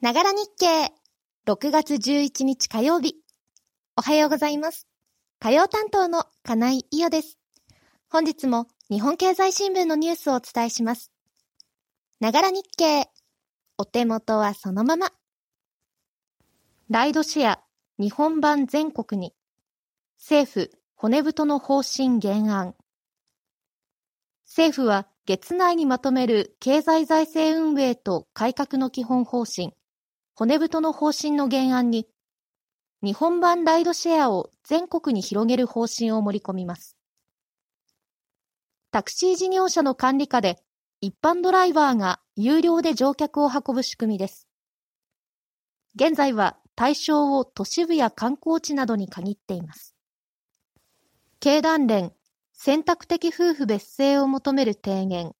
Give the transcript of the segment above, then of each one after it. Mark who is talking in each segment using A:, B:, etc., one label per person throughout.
A: ながら日経。6月11日火曜日。おはようございます。火曜担当の金井伊代です。本日も日本経済新聞のニュースをお伝えします。ながら日経。お手元はそのまま。ライドシェア日本版全国に。政府骨太の方針原案。政府は月内にまとめる経済財政運営と改革の基本方針、骨太の方針の原案に、日本版ライドシェアを全国に広げる方針を盛り込みます。タクシー事業者の管理下で、一般ドライバーが有料で乗客を運ぶ仕組みです。現在は対象を都市部や観光地などに限っています。経団連、選択的夫婦別姓を求める提言、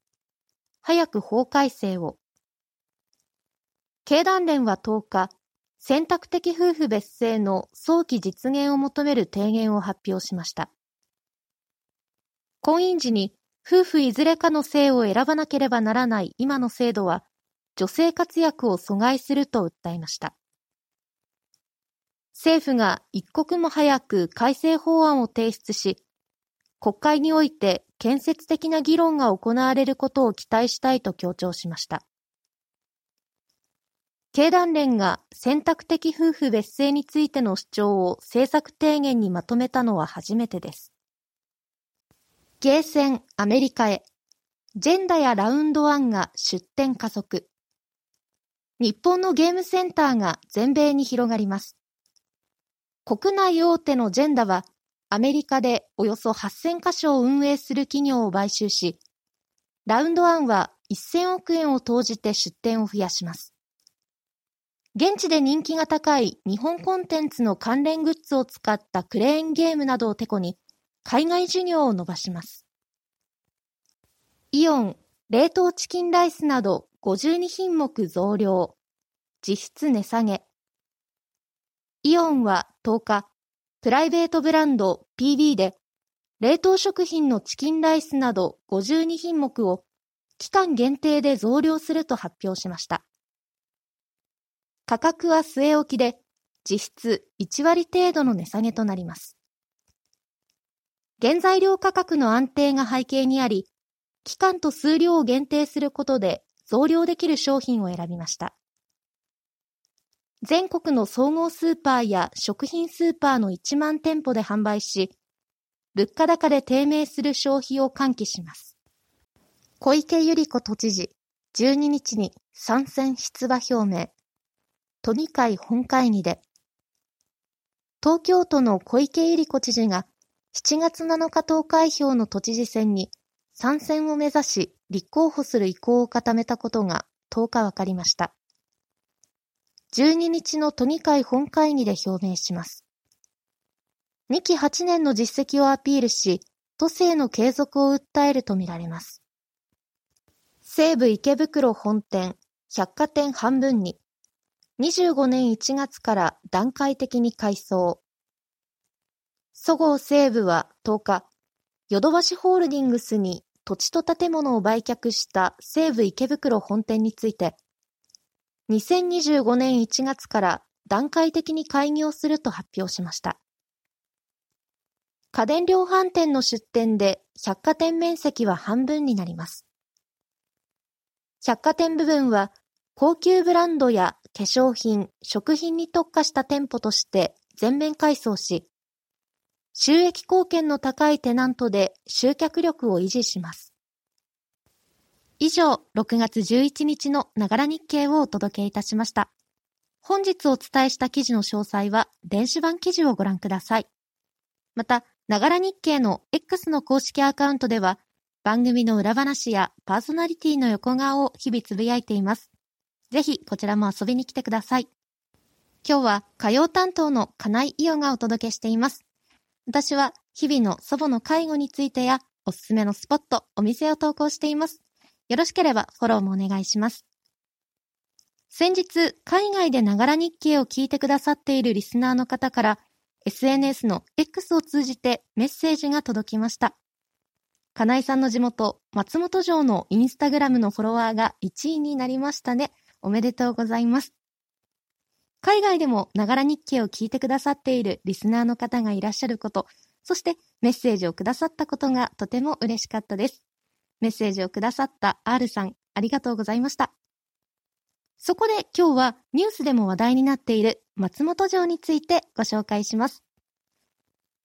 A: 早く法改正を、経団連は10日、選択的夫婦別姓の早期実現を求める提言を発表しました。婚姻時に夫婦いずれかの姓を選ばなければならない今の制度は、女性活躍を阻害すると訴えました。政府が一刻も早く改正法案を提出し、国会において建設的な議論が行われることを期待したいと強調しました。経団連が選択的夫婦別姓についての主張を政策提言にまとめたのは初めてです。ゲーセンアメリカへ、ジェンダやラウンドワンが出展加速。日本のゲームセンターが全米に広がります。国内大手のジェンダは、アメリカでおよそ8000カ所を運営する企業を買収し、ラウンドワンは1000億円を投じて出展を増やします。現地で人気が高い日本コンテンツの関連グッズを使ったクレーンゲームなどをてこに、海外事業を伸ばします。イオン、冷凍チキンライスなど52品目増量、実質値下げ。イオンは10日、プライベートブランド PB で、冷凍食品のチキンライスなど52品目を期間限定で増量すると発表しました。価格は据え置きで、実質1割程度の値下げとなります。原材料価格の安定が背景にあり、期間と数量を限定することで増量できる商品を選びました。全国の総合スーパーや食品スーパーの1万店舗で販売し、物価高で低迷する消費を喚起します。小池百合子都知事、12日に参戦出馬表明。都議会本会議で、東京都の小池百合子知事が7月7日投開票の都知事選に参戦を目指し立候補する意向を固めたことが10日分かりました。12日の都議会本会議で表明します。2期8年の実績をアピールし、都政の継続を訴えるとみられます。西武池袋本店、百貨店半分に、25年1月から段階的に改装。そごう西武は10日、ヨドバシホールディングスに土地と建物を売却した西武池袋本店について、2025年1月から段階的に開業すると発表しました。家電量販店の出店で百貨店面積は半分になります。百貨店部分は高級ブランドや化粧品、食品に特化した店舗として全面改装し、収益貢献の高いテナントで集客力を維持します。以上、6月11日のながら日経をお届けいたしました。本日お伝えした記事の詳細は電子版記事をご覧ください。また、ながら日経の X の公式アカウントでは、番組の裏話やパーソナリティの横顔を日々つぶやいています。ぜひこちらも遊びに来てください。今日は火曜担当の金井伊代がお届けしています。私は日々の祖母の介護についてやおすすめのスポット、お店を投稿しています。よろしければフォローもお願いします。先日、海外でながら日経を聞いてくださっているリスナーの方から SNS の X を通じてメッセージが届きました。金井さんの地元、松本城のインスタグラムのフォロワーが1位になりましたね。おめでとうございます。海外でもながら日記を聞いてくださっているリスナーの方がいらっしゃること、そしてメッセージをくださったことがとても嬉しかったです。メッセージをくださった R さん、ありがとうございました。そこで今日はニュースでも話題になっている松本城についてご紹介します。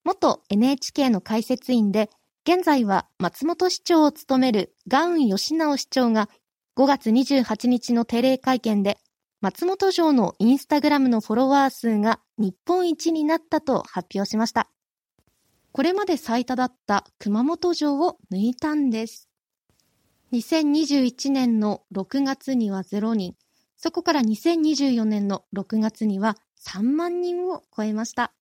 A: 元 NHK の解説員で、現在は松本市長を務めるガウン吉直市長が5月28日の定例会見で松本城のインスタグラムのフォロワー数が日本一になったと発表しました。これまで最多だった熊本城を抜いたんです。2021年の6月には0人、そこから2024年の6月には3万人を超えました。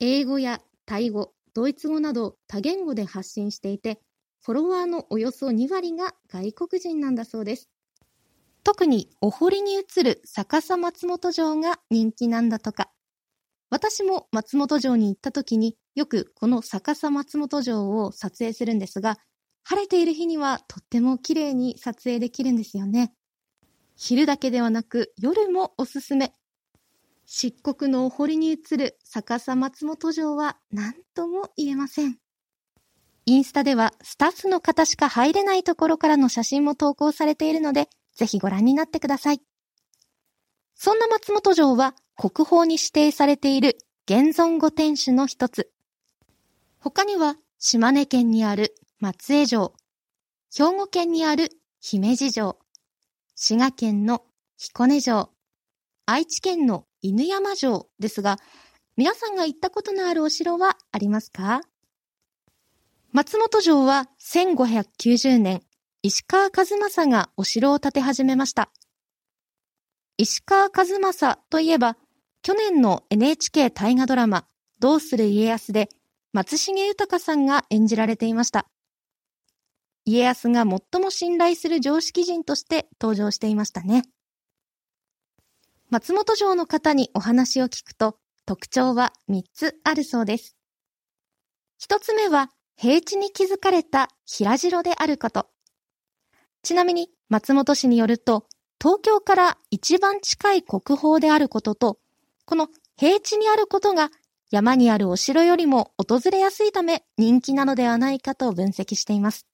A: 英語やタイ語、ドイツ語など多言語で発信していて、フォロワーのおよそ2割が外国人なんだそうです。特にお堀に映る逆さ松本城が人気なんだとか。私も松本城に行った時によくこの逆さ松本城を撮影するんですが、晴れている日にはとっても綺麗に撮影できるんですよね。昼だけではなく夜もおすすめ。漆黒のお堀に映る逆さ松本城は何とも言えません。インスタではスタッフの方しか入れないところからの写真も投稿されているので、ぜひご覧になってください。そんな松本城は国宝に指定されている現存御天守の一つ。他には島根県にある松江城、兵庫県にある姫路城、滋賀県の彦根城、愛知県の犬山城ですが、皆さんが行ったことのあるお城はありますか？松本城は1590年、石川和正がお城を建て始めました。石川和正といえば、去年の NHK 大河ドラマ、どうする家康で松重豊さんが演じられていました。家康が最も信頼する常識人として登場していましたね。松本城の方にお話を聞くと特徴は3つあるそうです。1つ目は平地に築かれた平城であること。ちなみに松本氏によると東京から一番近い国宝であることと、この平地にあることが山にあるお城よりも訪れやすいため人気なのではないかと分析しています。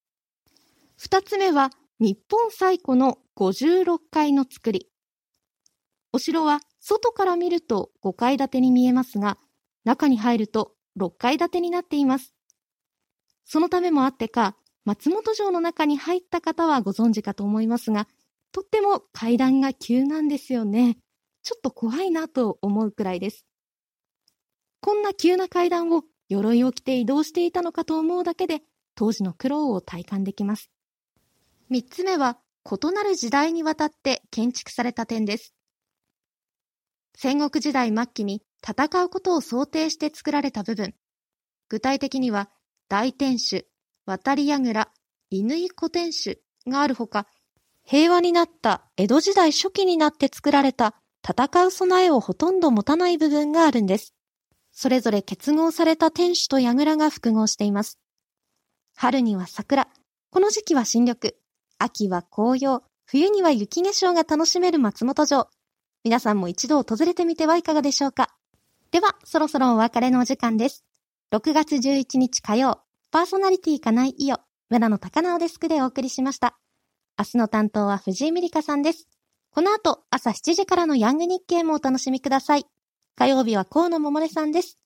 A: 二つ目は日本最古の56階の造り。お城は外から見ると5階建てに見えますが、中に入ると6階建てになっています。そのためもあってか、松本城の中に入った方はご存知かと思いますが、とっても階段が急なんですよね。ちょっと怖いなと思うくらいです。こんな急な階段を鎧を着て移動していたのかと思うだけで、当時の苦労を体感できます。三つ目は、異なる時代にわたって建築された点です。戦国時代末期に戦うことを想定して作られた部分。具体的には、大天守、渡り櫓、乾古天守があるほか、平和になった江戸時代初期になって作られた戦う備えをほとんど持たない部分があるんです。それぞれ結合された天守と櫓が複合しています。春には桜、この時期は新緑、秋は紅葉、冬には雪化粧が楽しめる松本城。皆さんも一度訪れてみてはいかがでしょうか。では、そろそろお別れのお時間です。6月11日火曜、パーソナリティかないいよ、村野高直デスクでお送りしました。明日の担当は藤井美里香さんです。この後、朝7時からのヤング日経もお楽しみください。火曜日は河野桃音さんです。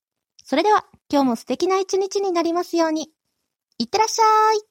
A: それでは、今日も素敵な一日になりますように。いってらっしゃい